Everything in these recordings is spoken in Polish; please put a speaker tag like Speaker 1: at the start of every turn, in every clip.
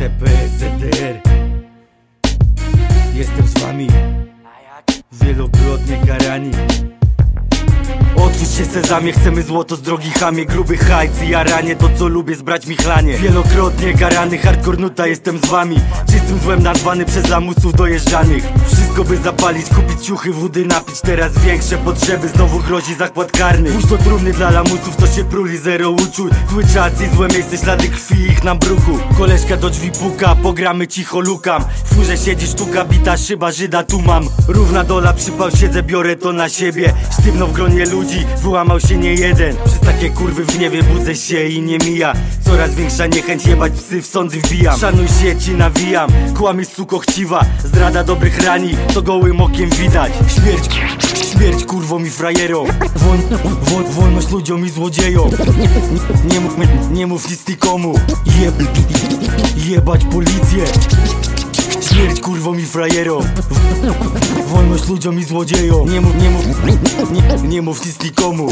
Speaker 1: TPZR Jestem z wami. Wielokrotnie karani. Otwórz się sezamie, chcemy złoto z drogi chamie Gruby hajc i jaranie, to co lubię zbrać mi chlanie. Wielokrotnie karany, hardcore nuta, jestem z wami. Czystym złem nazwany przez lamusów dojeżdżanych. Wszystko by zapalić, kupić ciuchy, wody napić. Teraz większe potrzeby, znowu grozi zakład karny. To trumny dla lamusów, co się pruli, zero uczuć Zły czas i złe miejsce, ślady krwi ich na bruku Koleżka do drzwi puka, pogramy cicho lukam. W furze siedzi sztuka, bita szyba, Żyda tu mam. Równa dola, przypał siedzę, biorę to na siebie. Sztywno w gronie ludzi, wyłamał się nie jeden. Przez takie kurwy w gniewie budzę się i nie mija. Coraz większa niechęć jebać psy w sądy wbijam. Szanuj się, ci nawijam, kłamie suko chciwa. Zdrada dobrych rani, to gołym okiem widać. Śmierć, śmierć kurwom i frajerom. Wol, wol, Wolność ludziom i złodziejom. Nie, mów, nie mów nic nikomu. Jeb, Jebać policję Śmierć kurwom i frajerom Wolność ludziom i złodziejom. Nie mów, nie mów, nie, nie mów nic nikomu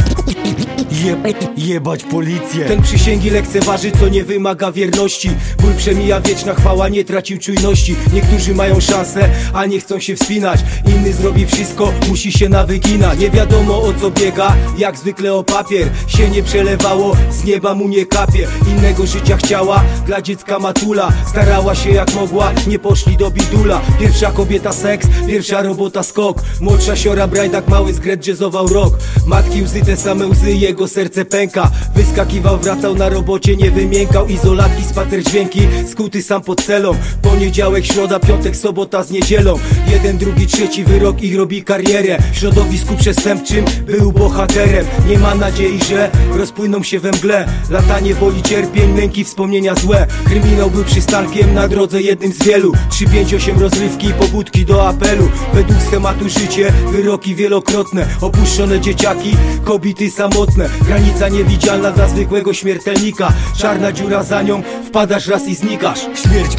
Speaker 1: Jeb, Jebać policję.
Speaker 2: Ten przysięgi lekceważy, co nie wymaga wierności. Ból przemija, wieczna chwała, nie tracił czujności. Niektórzy mają szansę, a nie chcą się wspinać. Inny zrobi wszystko, musi się nawyginać Nie wiadomo o co biega, jak zwykle o papier. Się nie przelewało, z nieba mu nie kapie. Innego życia chciała, dla dziecka matula. Starała się jak mogła, nie poszli do bidula. Pierwsza kobieta seks, pierwsza robota skok. Młodsza siora brajdak, mały zgret jazzował rok. Matki łzy, te same łzy, jego serce pęka. Wyskakiwał, wracał na robocie, nie wymiękał. Izolatki, spater dźwięki, skuty sam pod celą. Poniedziałek, środa, piątek, sobota z niedzielą. Jeden, drugi, trzeci wyrok i robi karierę. W środowisku przestępczym był bohaterem. Nie ma nadziei, że rozpłyną się we mgle. Latanie woli cierpień, męki, wspomnienia złe. Kryminał był przystankiem na drodze jednym z wielu. 358 rozrywki, pobudki do apelu. Według schematu życie, wyroki wielokrotne. Opuszczone dzieciaki, kobiety samotne Granica niewidzialna dla zwykłego śmiertelnika. Czarna dziura za nią, wpadasz raz i znikasz.
Speaker 1: Śmierć,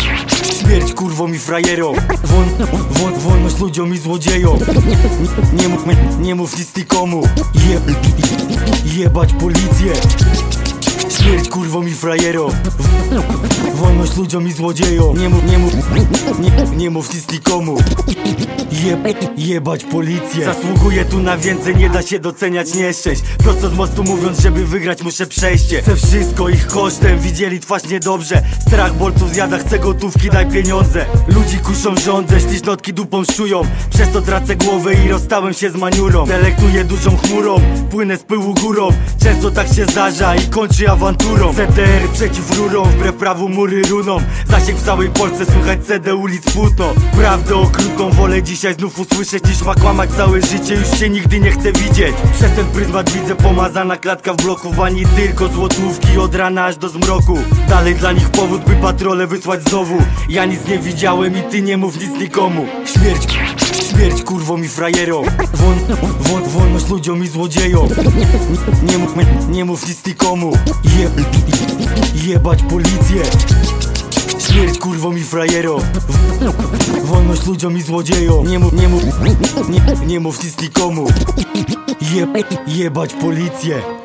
Speaker 1: śmierć kurwom i frajerom Wol, wol, Wolność ludziom i złodziejom. Nie, mów, nie mów nic nikomu. Jeb, Jebać policję Śmierć kurwom i frajerom Wolność ludziom i złodziejom. Nie mów, nie mów, nie, nie mów nic nikomu. Jeb, jebać policję. Zasługuję tu na więcej, nie da się doceniać nieszczęść Prosto z mostu mówiąc, żeby wygrać muszę przejście. Chcę wszystko ich kosztem, widzieli twarz niedobrze. Strach bolców zjada, chcę gotówki, daj pieniądze. Ludzi kuszą rządzę, ślicznotki dupą szują. Przez to tracę głowę i rozstałem się z maniurą Delektuję dużą chmurą, płynę z pyłu górą. Często tak się zdarza i kończy awanturą. Przeciw rurom, wbrew prawu mury runą. Zasięg w całej Polsce, słychać CD ulic płótno. Prawdę okrutną wolę dzisiaj znów usłyszeć Niż ma kłamać całe życie, już się nigdy nie chcę widzieć. Przez ten pryzmat widzę pomazana klatka w bloku. Tylko złotówki od rana aż do zmroku. Dalej dla nich powód, by patrole wysłać znowu. Ja nic nie widziałem i ty nie mów nic nikomu. Śmierć, śmierć kurwom i frajerom Wol, wol, Wolność ludziom i złodziejom. Nie, mów, nie mów nic nikomu. Jeb, Jebać policję. Śmierć kurwom i frajerom Wolność ludziom i złodziejom. Nie mów, nie mów, nie, nie mów nic nikomu. Jeb, Jebać policję